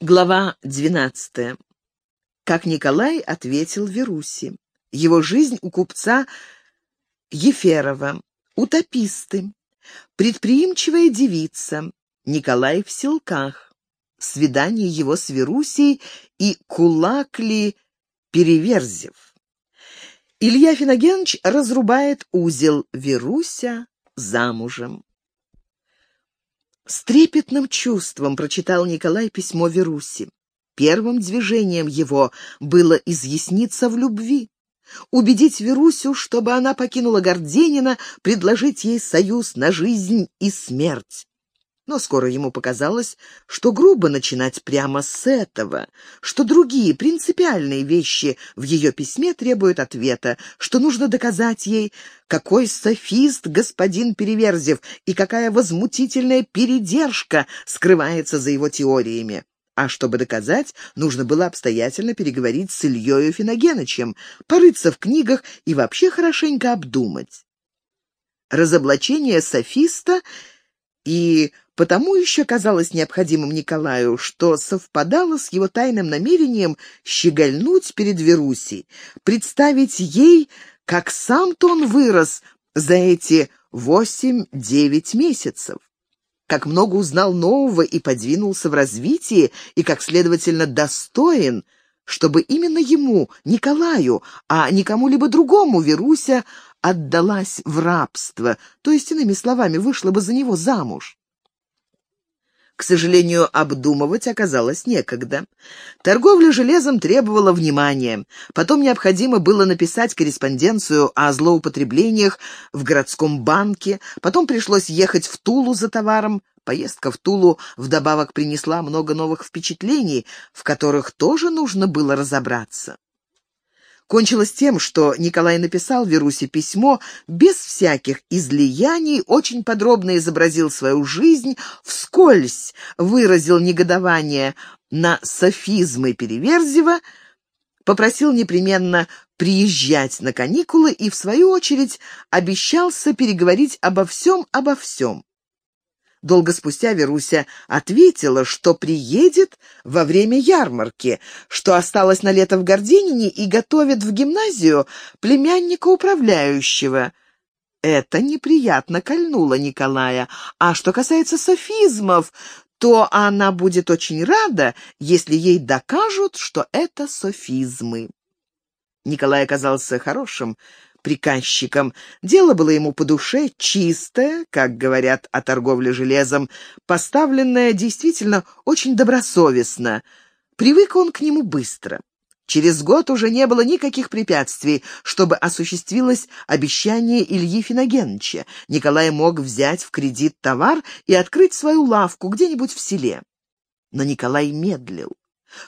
Глава 12. Как Николай ответил Веруси. Его жизнь у купца Еферова. Утописты. Предприимчивая девица. Николай в селках. Свидание его с Верусей и Кулакли Переверзев. Илья Финогенович разрубает узел Веруся замужем. С трепетным чувством прочитал Николай письмо Веруси. Первым движением его было изъясниться в любви, убедить Верусю, чтобы она покинула Горденина, предложить ей союз на жизнь и смерть. Но скоро ему показалось, что грубо начинать прямо с этого, что другие принципиальные вещи в ее письме требуют ответа, что нужно доказать ей, какой софист господин Переверзев и какая возмутительная передержка скрывается за его теориями. А чтобы доказать, нужно было обстоятельно переговорить с Ильей Финогенычем, порыться в книгах и вообще хорошенько обдумать. Разоблачение софиста и Потому еще казалось необходимым Николаю, что совпадало с его тайным намерением щегольнуть перед Верусей, представить ей, как сам-то он вырос за эти восемь-девять месяцев как много узнал нового и подвинулся в развитии, и как, следовательно, достоин, чтобы именно ему, Николаю, а не кому-либо другому Веруся отдалась в рабство, то есть, иными словами, вышла бы за него замуж. К сожалению, обдумывать оказалось некогда. Торговля железом требовала внимания. Потом необходимо было написать корреспонденцию о злоупотреблениях в городском банке. Потом пришлось ехать в Тулу за товаром. Поездка в Тулу вдобавок принесла много новых впечатлений, в которых тоже нужно было разобраться кончилось тем, что Николай написал Верусе письмо без всяких излияний, очень подробно изобразил свою жизнь, вскользь выразил негодование на софизмы Переверзева, попросил непременно приезжать на каникулы и, в свою очередь, обещался переговорить обо всем, обо всем. Долго спустя Веруся ответила, что приедет во время ярмарки, что осталась на лето в Горденине и готовит в гимназию племянника управляющего. Это неприятно кольнуло Николая. А что касается софизмов, то она будет очень рада, если ей докажут, что это софизмы. Николай оказался хорошим приказчиком. Дело было ему по душе, чистое, как говорят о торговле железом, поставленное действительно очень добросовестно. Привык он к нему быстро. Через год уже не было никаких препятствий, чтобы осуществилось обещание Ильи Финогеновича. Николай мог взять в кредит товар и открыть свою лавку где-нибудь в селе. Но Николай медлил.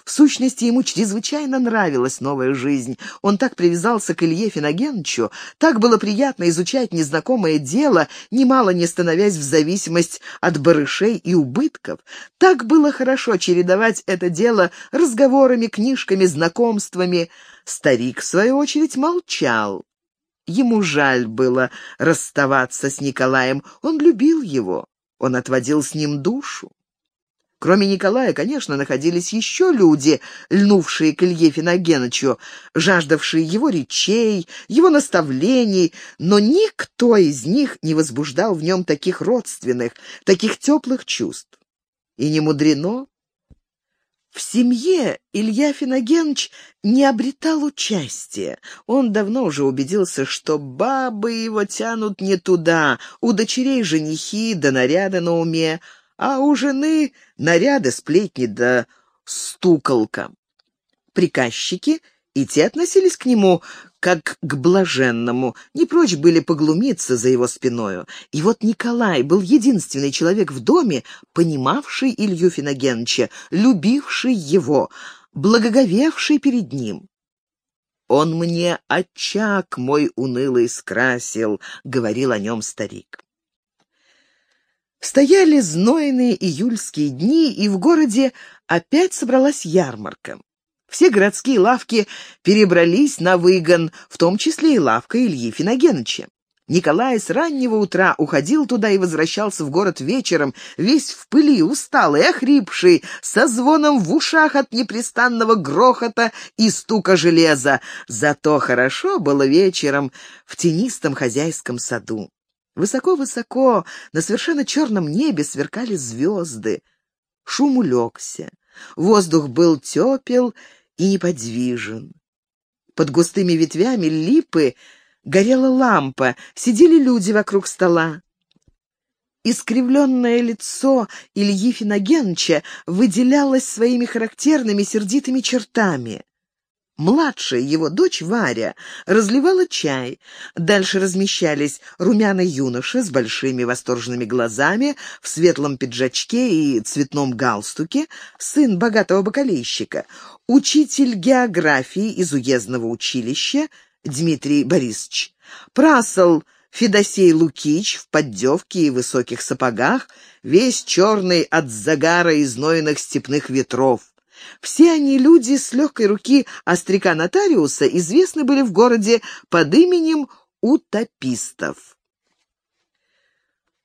В сущности, ему чрезвычайно нравилась новая жизнь. Он так привязался к Илье Финогеновичу, так было приятно изучать незнакомое дело, немало не становясь в зависимость от барышей и убытков. Так было хорошо чередовать это дело разговорами, книжками, знакомствами. Старик, в свою очередь, молчал. Ему жаль было расставаться с Николаем, он любил его, он отводил с ним душу. Кроме Николая, конечно, находились еще люди, льнувшие к Илье Финогеновичу, жаждавшие его речей, его наставлений, но никто из них не возбуждал в нем таких родственных, таких теплых чувств. И не мудрено. В семье Илья Финогенович не обретал участия. Он давно уже убедился, что бабы его тянут не туда, у дочерей женихи да наряды на уме, а у жены наряды, сплетни да стуколка. Приказчики и те относились к нему как к блаженному, не прочь были поглумиться за его спиною. И вот Николай был единственный человек в доме, понимавший Илью Финогеновича, любивший его, благоговевший перед ним. «Он мне очаг мой унылый скрасил», — говорил о нем старик. Стояли знойные июльские дни, и в городе опять собралась ярмарка. Все городские лавки перебрались на выгон, в том числе и лавка Ильи Финогеновича. Николай с раннего утра уходил туда и возвращался в город вечером, весь в пыли, усталый, охрипший, со звоном в ушах от непрестанного грохота и стука железа. Зато хорошо было вечером в тенистом хозяйском саду. Высоко-высоко на совершенно черном небе сверкали звезды. Шум улегся. Воздух был тепел и неподвижен. Под густыми ветвями липы горела лампа, сидели люди вокруг стола. Искривленное лицо Ильи Финогенча выделялось своими характерными сердитыми чертами. Младшая его дочь Варя разливала чай. Дальше размещались румяный юноша с большими восторженными глазами, в светлом пиджачке и цветном галстуке, сын богатого бакалейщика, учитель географии из уездного училища Дмитрий Борисович, прасол Федосей Лукич в поддевке и высоких сапогах, весь черный от загара и знойных степных ветров. Все они люди с легкой руки остряка-нотариуса известны были в городе под именем утопистов.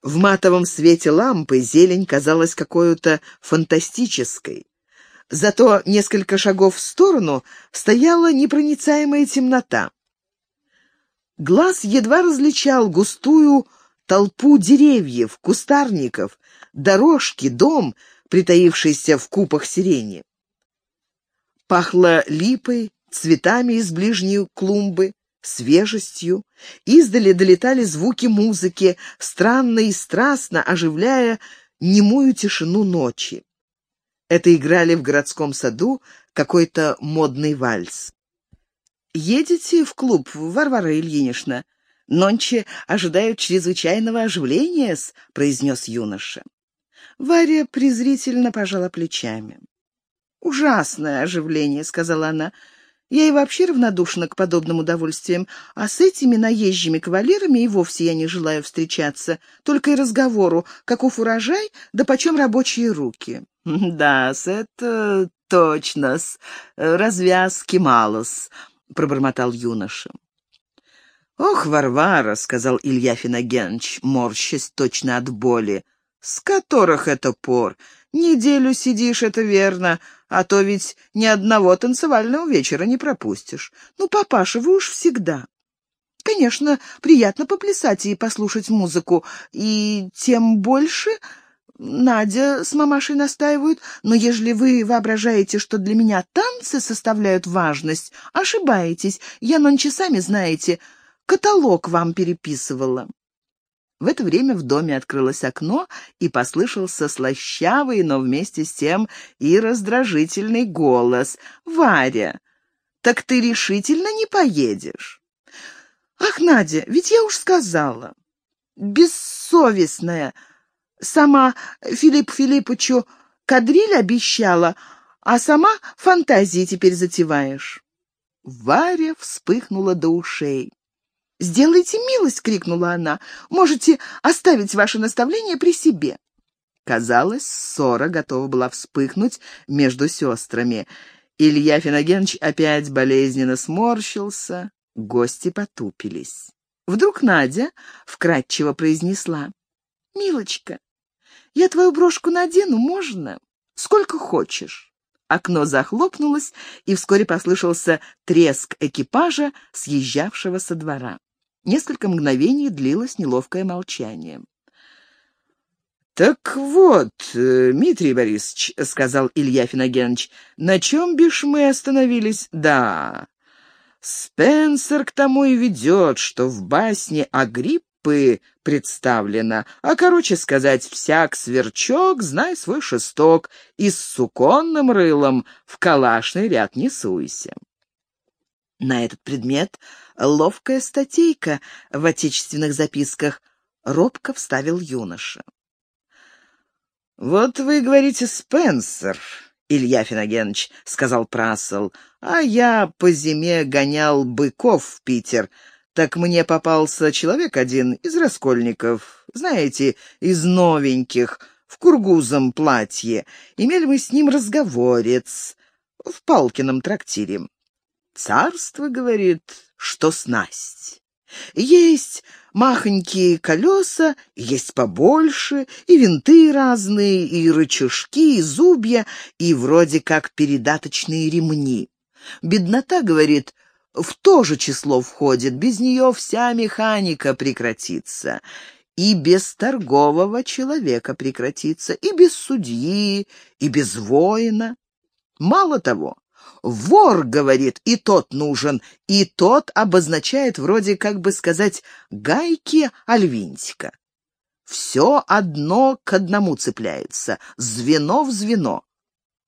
В матовом свете лампы зелень казалась какой-то фантастической. Зато несколько шагов в сторону стояла непроницаемая темнота. Глаз едва различал густую толпу деревьев, кустарников, дорожки, дом, притаившийся в купах сирени. Пахло липой, цветами из ближней клумбы, свежестью. Издали долетали звуки музыки, странно и страстно оживляя немую тишину ночи. Это играли в городском саду какой-то модный вальс. «Едете в клуб, Варвара Ильинична? Нонче ожидают чрезвычайного оживления-с», — произнес юноша. Варя презрительно пожала плечами. «Ужасное оживление», — сказала она. «Я и вообще равнодушна к подобным удовольствиям, а с этими наезжими кавалерами и вовсе я не желаю встречаться, только и разговору, каков урожай, да почем рабочие руки». «Да-с, это точно-с, развязки мало-с», — пробормотал юноша. «Ох, Варвара», — сказал Илья Финогенович, морщась точно от боли, — «с которых это пор? Неделю сидишь, это верно, а то ведь ни одного танцевального вечера не пропустишь. Ну, папаша, вы уж всегда. Конечно, приятно поплясать и послушать музыку, и тем больше... Надя с мамашей настаивают, но ежели вы воображаете, что для меня танцы составляют важность, ошибаетесь. Я нонче сами знаете, каталог вам переписывала. В это время в доме открылось окно, и послышался слащавый, но вместе с тем и раздражительный голос. «Варя, так ты решительно не поедешь?» «Ах, Надя, ведь я уж сказала. Бессовестная. Сама Филипп Филипповичу кадриль обещала, а сама фантазии теперь затеваешь». Варя вспыхнула до ушей. «Сделайте милость!» — крикнула она. «Можете оставить ваше наставление при себе». Казалось, ссора готова была вспыхнуть между сестрами. Илья Финогенович опять болезненно сморщился, гости потупились. Вдруг Надя вкратчиво произнесла. «Милочка, я твою брошку надену, можно? Сколько хочешь». Окно захлопнулось, и вскоре послышался треск экипажа, съезжавшего со двора. Несколько мгновений длилось неловкое молчание. «Так вот, э, Дмитрий Борисович», — сказал Илья Финогенович, — «на чем бишь мы остановились? Да, Спенсер к тому и ведет, что в басне Агриппы представлено, а, короче сказать, всяк сверчок, знай свой шесток, и с суконным рылом в калашный ряд не суйся». На этот предмет ловкая статейка в отечественных записках, робко вставил юноша. «Вот вы говорите, Спенсер, Илья Финогенович», — сказал Прасл, «а я по зиме гонял быков в Питер, так мне попался человек один из раскольников, знаете, из новеньких, в кургузом платье. Имели мы с ним разговорец в Палкином трактире. Царство, говорит, что снасть. Есть махонькие колеса, есть побольше, и винты разные, и рычажки, и зубья, и вроде как передаточные ремни. Беднота, говорит, в то же число входит, без нее вся механика прекратится. И без торгового человека прекратится, и без судьи, и без воина. Мало того, вор, говорит, и тот нужен, и тот обозначает вроде, как бы сказать, гайки альвинтика. Все одно к одному цепляется, звено в звено.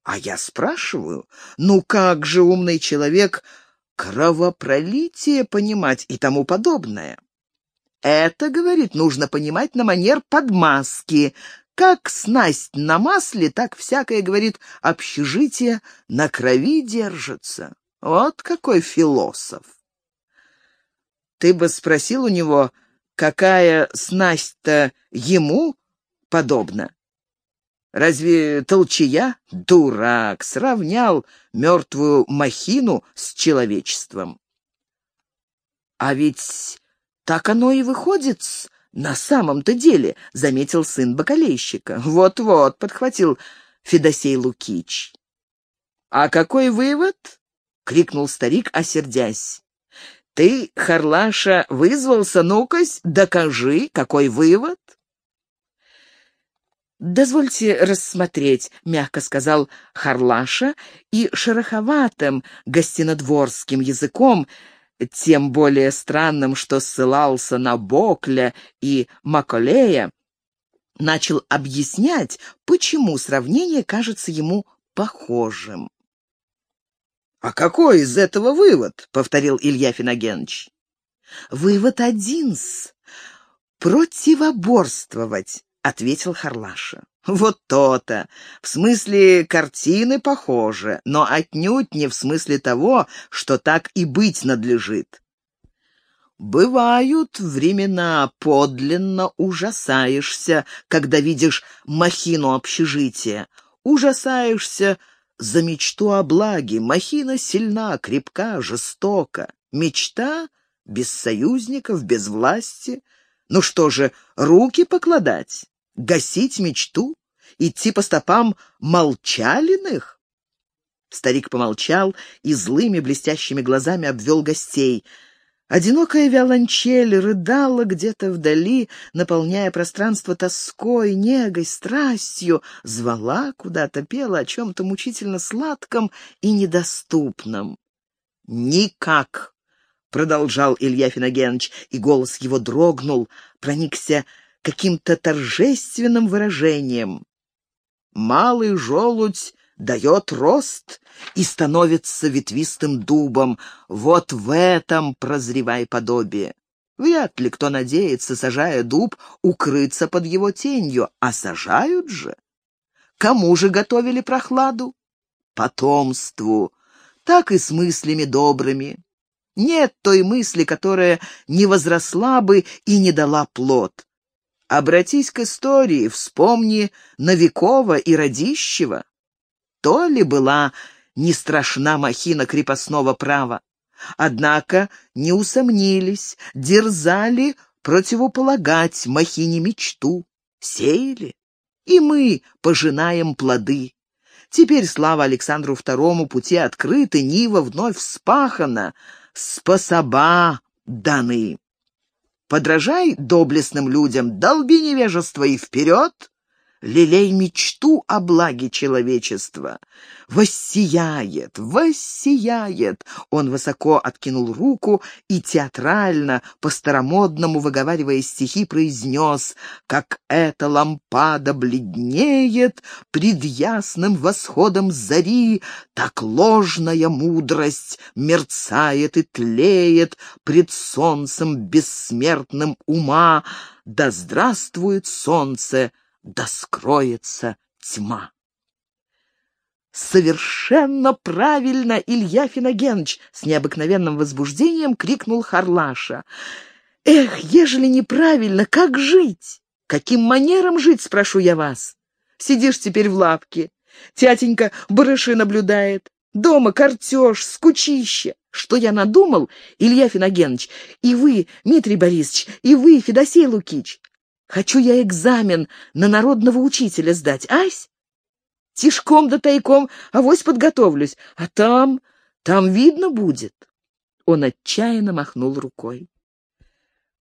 А я спрашиваю, ну как же умный человек кровопролитие понимать и тому подобное? Это, говорит, нужно понимать на манер подмазки. Как снасть на масле, так всякое, говорит, общежитие на крови держится. Вот какой философ. Ты бы спросил у него, какая снасть-то ему подобна? Разве толчая? Дурак! Сравнял мертвую махину с человечеством. А ведь так оно и выходит на самом-то деле, заметил сын бакалейщика. Вот-вот, подхватил Федосей Лукич. А какой вывод? крикнул старик, осердясь. Ты, Харлаша, вызвался, ну-кась, докажи, какой вывод? «Дозвольте рассмотреть», — мягко сказал Харлаша, и шероховатым гостинодворским языком, тем более странным, что ссылался на Бокля и Маколея, начал объяснять, почему сравнение кажется ему похожим. «А какой из этого вывод?» — повторил Илья Финогенович. «Вывод один-с. Противоборствовать ответил Харлаша. «Вот то-то! В смысле картины похоже, но отнюдь не в смысле того, что так и быть надлежит. Бывают времена, подлинно ужасаешься, когда видишь махину общежития. Ужасаешься за мечту о благе. Махина сильна, крепка, жестока. Мечта без союзников, без власти. Ну что же, руки покладать? Гасить мечту? Идти по стопам молчалиных? Старик помолчал и злыми блестящими глазами обвел гостей. Одинокая виолончель рыдала где-то вдали, наполняя пространство тоской, негой, страстью, звала куда-то, пела о чем-то мучительно сладком и недоступном. «Никак!» — продолжал Илья Финогенович, и голос его дрогнул, проникся каким-то торжественным выражением. Малый желудь дает рост и становится ветвистым дубом. Вот в этом прозревай подобие. Вряд ли кто надеется, сажая дуб, укрыться под его тенью, а сажают же. Кому же готовили прохладу? Потомству. Так и с мыслями добрыми. Нет той мысли, которая не возросла бы и не дала плод. Обратись к истории, вспомни Новикова и Радищева. То ли была не страшна махина крепостного права. Однако не усомнились, дерзали противополагать махине мечту, сеяли. И мы пожинаем плоды. Теперь, слава Александру II, пути открыты, Нива вновь вспахана, способа даны. Подражай доблестным людям, долби невежество и вперед, лелей мечту о благе человечества. Воссияет, воссияет. Он высоко откинул руку и театрально, по-старомодному выговаривая стихи, произнес, как эта лампада бледнеет пред ясным восходом зари, так ложная мудрость мерцает и тлеет пред солнцем бессмертным ума. Да здравствует солнце! Да скроется тьма. «Совершенно правильно, Илья Финогенович!» — с необыкновенным возбуждением крикнул Харлаша. «Эх, ежели неправильно, как жить? Каким манером жить, спрошу я вас? Сидишь теперь в лапке, тятенька барыши наблюдает. Дома картеж, скучище. Что я надумал, Илья Финогенович, и вы, Дмитрий Борисович, и вы, Федосей Лукич? Хочу я экзамен на народного учителя сдать, ась? Тишком да тайком, авось подготовлюсь, а там, там видно будет. Он отчаянно махнул рукой.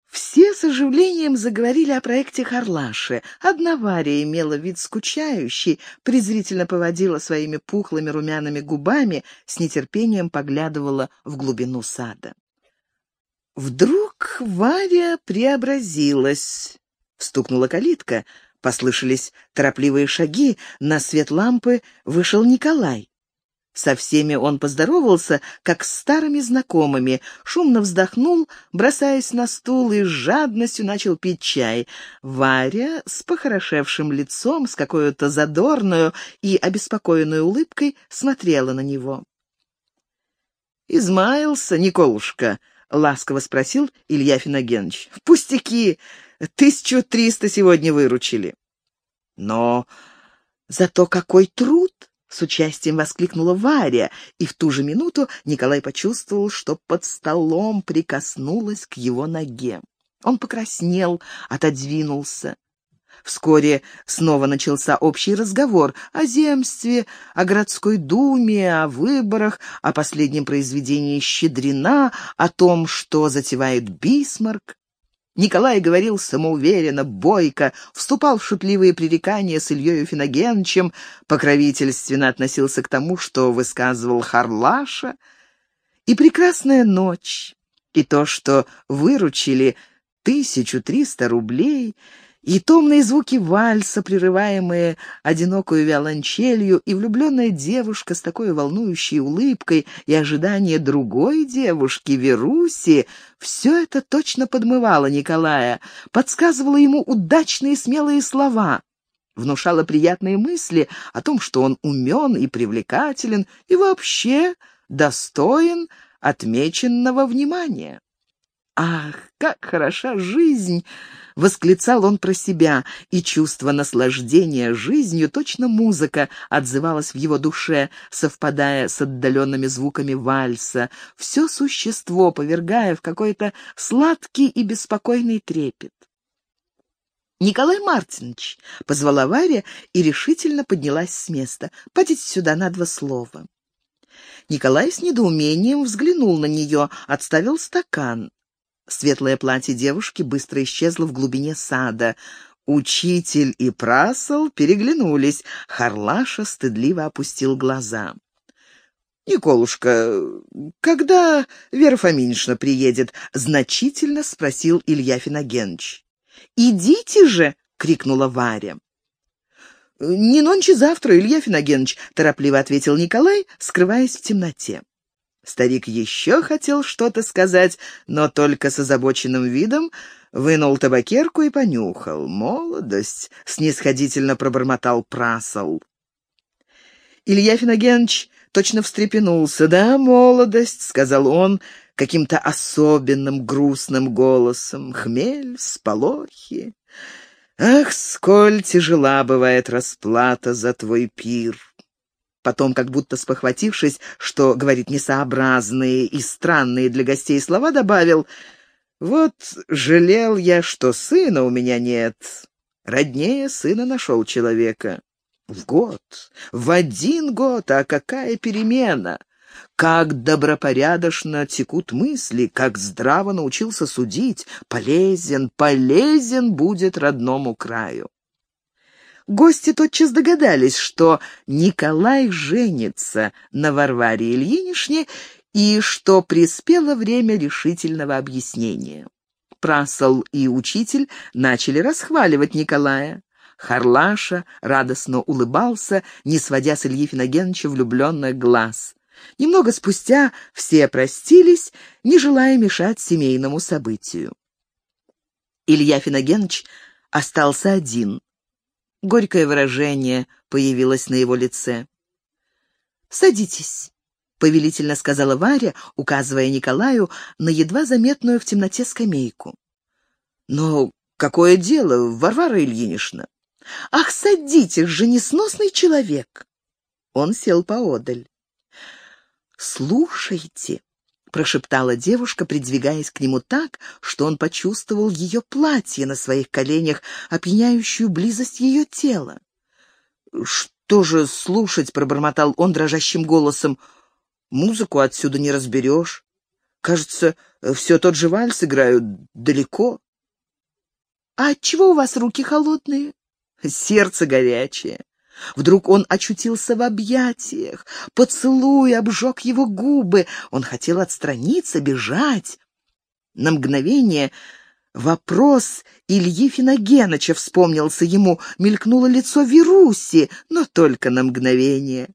Все с оживлением заговорили о проекте Харлаши. Одна Варя имела вид скучающий, презрительно поводила своими пухлыми румяными губами, с нетерпением поглядывала в глубину сада. Вдруг Варя преобразилась. Встукнула калитка, послышались торопливые шаги, на свет лампы вышел Николай. Со всеми он поздоровался, как с старыми знакомыми, шумно вздохнул, бросаясь на стул и с жадностью начал пить чай. Варя с похорошевшим лицом, с какой-то задорную и обеспокоенной улыбкой смотрела на него. «Измаился, Николушка?» — ласково спросил Илья Финогенович. «Пустяки! Тысячу триста сегодня выручили». «Но зато какой труд!» С участием воскликнула Варя, и в ту же минуту Николай почувствовал, что под столом прикоснулась к его ноге. Он покраснел, отодвинулся. Вскоре снова начался общий разговор о земстве, о городской думе, о выборах, о последнем произведении «Щедрина», о том, что затевает Бисмарк. Николай говорил самоуверенно, бойко, вступал в шутливые пререкания с Ильей Финогенчем, покровительственно относился к тому, что высказывал Харлаша. И прекрасная ночь, и то, что выручили тысячу триста рублей — и томные звуки вальса, прерываемые одинокую виолончелью, и влюбленная девушка с такой волнующей улыбкой, и ожидание другой девушки, Веруси, все это точно подмывало Николая, подсказывало ему удачные смелые слова, внушало приятные мысли о том, что он умен и привлекателен, и вообще достоин отмеченного внимания. Ах, как хороша жизнь! Восклицал он про себя, и чувство наслаждения жизнью, точно музыка, отзывалась в его душе, совпадая с отдаленными звуками вальса, все существо повергая в какой-то сладкий и беспокойный трепет. «Николай Мартинович!» — позвала Варя и решительно поднялась с места. «Подите сюда на два слова». Николай с недоумением взглянул на нее, отставил стакан. Светлое платье девушки быстро исчезло в глубине сада. Учитель и прасол переглянулись. Харлаша стыдливо опустил глаза. «Николушка, когда Вера Фоминична приедет?» — значительно спросил Илья Финогенович. «Идите же!» — крикнула Варя. «Не нонче завтра, Илья Финогенович», — торопливо ответил Николай, скрываясь в темноте. Старик еще хотел что-то сказать, но только с озабоченным видом вынул табакерку и понюхал. «Молодость!» — снисходительно пробормотал прасол. Илья Финогенович точно встрепенулся. «Да, молодость!» — сказал он каким-то особенным грустным голосом. «Хмель, сполохи! Ах, сколь тяжела бывает расплата за твой пир!» Потом, как будто спохватившись, что говорит несообразные и странные для гостей слова, добавил «Вот жалел я, что сына у меня нет. Роднее сына нашел человека. В год, в один год, а какая перемена!» Как добропорядочно текут мысли, как здраво научился судить, полезен, полезен будет родному краю. Гости тотчас догадались, что Николай женится на Варваре Ильинишне и что приспело время решительного объяснения. Прасол и учитель начали расхваливать Николая. Харлаша радостно улыбался, не сводя с Ильи Финогеновича влюбленных глаз. Немного спустя все простились, не желая мешать семейному событию. Илья Финогенович остался один. Горькое выражение появилось на его лице. «Садитесь», — повелительно сказала Варя, указывая Николаю на едва заметную в темноте скамейку. «Но какое дело, Варвара Ильинична?» «Ах, садитесь же, несносный человек!» Он сел поодаль. «Слушайте», — прошептала девушка, придвигаясь к нему так, что он почувствовал ее платье на своих коленях, опьяняющую близость ее тела. «Что же слушать?» — пробормотал он дрожащим голосом. «Музыку отсюда не разберешь. Кажется, все тот же вальс играют далеко». «А отчего у вас руки холодные?» «Сердце горячее». Вдруг он очутился в объятиях, поцелуй обжег его губы. Он хотел отстраниться, бежать. На мгновение вопрос Ильи Финогеныча вспомнился ему, мелькнуло лицо Вируси, но только на мгновение.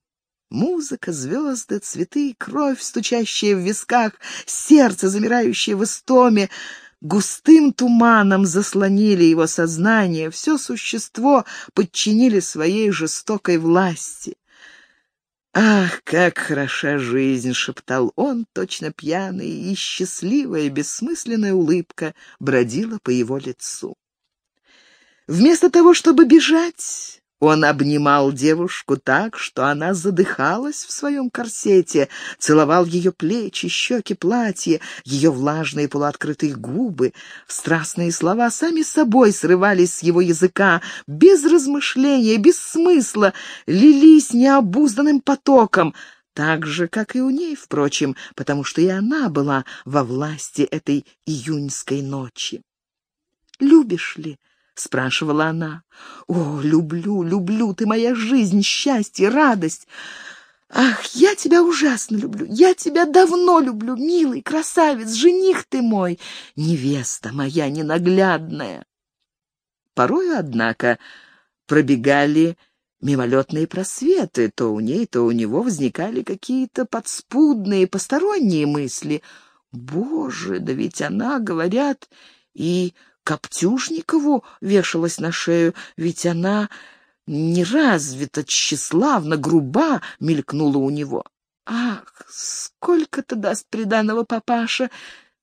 Музыка, звезды, цветы, кровь, стучащая в висках, сердце, замирающее в истоме — густым туманом заслонили его сознание, все существо подчинили своей жестокой власти. «Ах, как хороша жизнь!» — шептал он, точно пьяный, и счастливая, бессмысленная улыбка бродила по его лицу. Вместо того, чтобы бежать, он обнимал девушку так, что она задыхалась в своем корсете, целовал ее плечи, щеки, платье, ее влажные полуоткрытые губы. Страстные слова сами собой срывались с его языка, без размышления, без смысла, лились необузданным потоком, так же, как и у ней, впрочем, потому что и она была во власти этой июньской ночи. «Любишь ли?» — спрашивала она. «О, люблю, люблю, ты моя жизнь, счастье, радость. Ах, я тебя ужасно люблю, я тебя давно люблю, милый, красавец, жених ты мой, невеста моя ненаглядная». Порою, однако, пробегали мимолетные просветы, то у ней, то у него возникали какие-то подспудные, посторонние мысли. «Боже, да ведь она, говорят, и Коптюшникову вешалась на шею, ведь она неразвита, тщеславна, груба, мелькнула у него. Ах, сколько-то даст приданого папаша!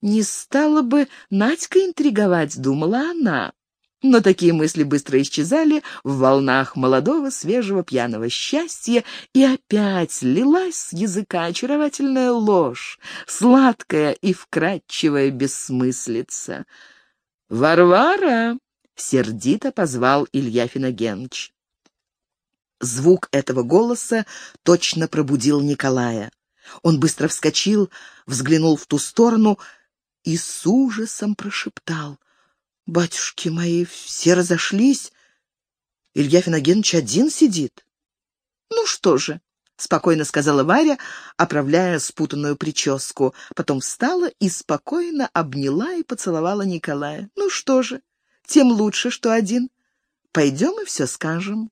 Не стала бы Надька интриговать, думала она. Но такие мысли быстро исчезали в волнах молодого, свежего, пьяного счастья, и опять лилась с языка очаровательная ложь, сладкая и вкрадчивая бессмыслица. «Варвара!» — сердито позвал Илья Финогенович. Звук этого голоса точно пробудил Николая. Он быстро вскочил, взглянул в ту сторону и с ужасом прошептал. «Батюшки мои, все разошлись. Илья Финогенович один сидит». «Ну что же?» — спокойно сказала Варя, оправляя спутанную прическу. Потом встала и спокойно обняла и поцеловала Николая. «Ну что же, тем лучше, что один. Пойдем и все скажем».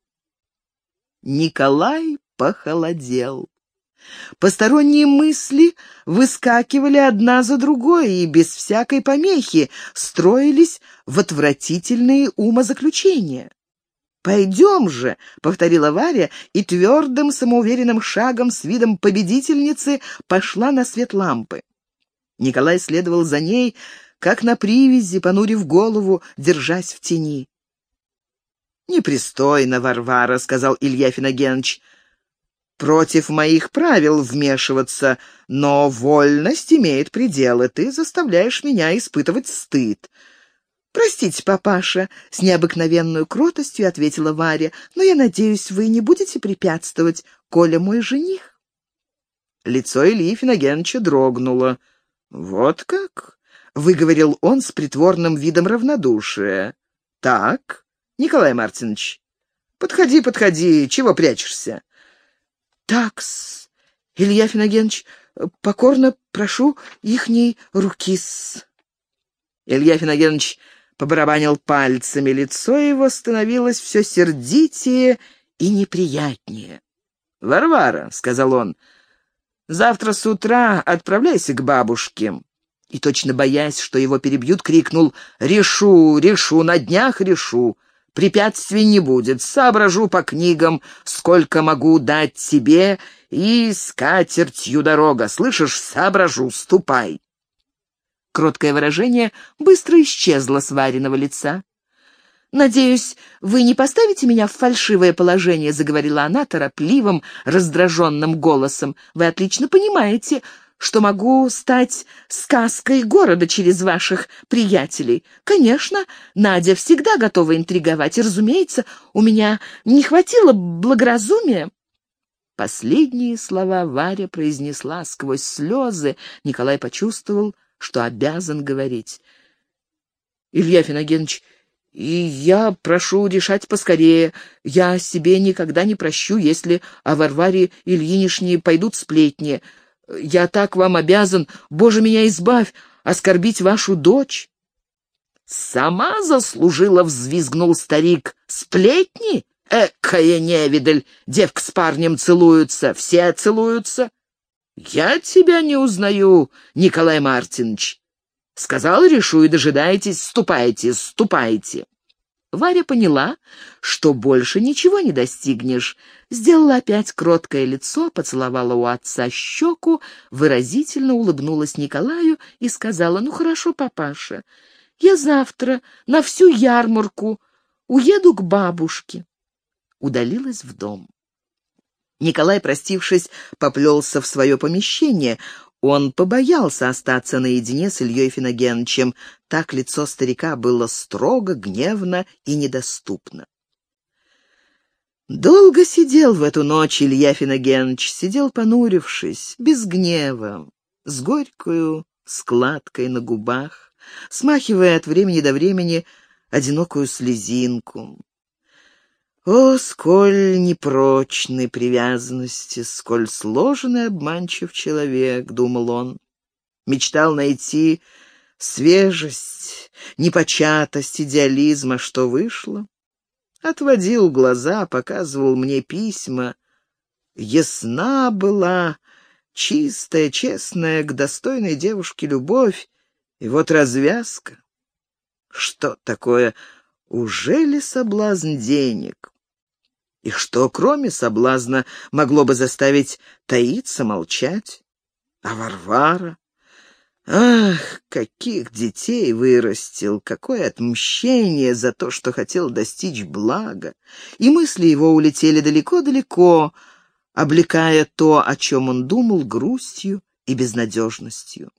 Николай похолодел. Посторонние мысли выскакивали одна за другой и без всякой помехи строились в отвратительные умозаключения. «Пойдем же!» — повторила Варя и твердым самоуверенным шагом с видом победительницы пошла на свет лампы. Николай следовал за ней, как на привязи, понурив голову, держась в тени. «Непристойно, Варвара», — сказал Илья Финогенович. «Против моих правил вмешиваться, но вольность имеет пределы. Ты заставляешь меня испытывать стыд. «Простите, папаша», — с необыкновенной кротостью ответила Варя, «но я надеюсь, вы не будете препятствовать, Коля мой жених». Лицо Ильи Финогеновича дрогнуло. «Вот как?» — выговорил он с притворным видом равнодушия. «Так, Николай Мартинович, подходи, подходи, чего прячешься?» «Так-с, Илья Финогенович, покорно прошу ихней руки-с». Илья Финогенович побарабанил пальцами, лицо его становилось все сердитее и неприятнее. «Варвара», — сказал он, — «завтра с утра отправляйся к бабушке». И, точно боясь, что его перебьют, крикнул «Решу, решу, на днях решу. Препятствий не будет, соображу по книгам, сколько могу дать тебе, и с катертью дорога. Слышишь, соображу, ступай». Кроткое выражение быстро исчезло с Вариного лица. «Надеюсь, вы не поставите меня в фальшивое положение», — заговорила она торопливым, раздраженным голосом. «Вы отлично понимаете, что могу стать сказкой города через ваших приятелей. Конечно, Надя всегда готова интриговать, и, разумеется, у меня не хватило благоразумия». Последние слова Варя произнесла сквозь слезы. Николай почувствовал, что обязан говорить. «Илья Финогенович, и я прошу решать поскорее. Я себе никогда не прощу, если о Варваре Ильинишне пойдут сплетни. Я так вам обязан, Боже, меня избавь, оскорбить вашу дочь». «Сама заслужила», — взвизгнул старик. «Сплетни? Экая невидаль! Девка с парнем целуются, все целуются». «Я тебя не узнаю, Николай Мартинович. Сказал, решу и дожидайтесь, ступайте, ступайте. Варя поняла, что больше ничего не достигнешь. Сделала опять кроткое лицо, поцеловала у отца щеку, выразительно улыбнулась Николаю и сказала, «Ну хорошо, папаша, я завтра на всю ярмарку уеду к бабушке». Удалилась в дом. Николай, простившись, поплелся в свое помещение. Он побоялся остаться наедине с Ильей Финогеновичем. Так лицо старика было строго, гневно и недоступно. Долго сидел в эту ночь Илья Финогенович, сидел понурившись, без гнева, с горькою складкой на губах, смахивая от времени до времени одинокую слезинку. О, сколь непрочны привязанности, сколь сложный обманчив человек, — думал он. Мечтал найти свежесть, непочатость идеализма, что вышло. Отводил глаза, показывал мне письма. Ясна была чистая, честная, к достойной девушке любовь, и вот развязка. Что такое? Уже ли соблазн денег? И что, кроме соблазна, могло бы заставить таиться, молчать? А Варвара? Ах, каких детей вырастил, какое отмщение за то, что хотел достичь блага. И мысли его улетели далеко-далеко, облекая то, о чем он думал, грустью и безнадежностью.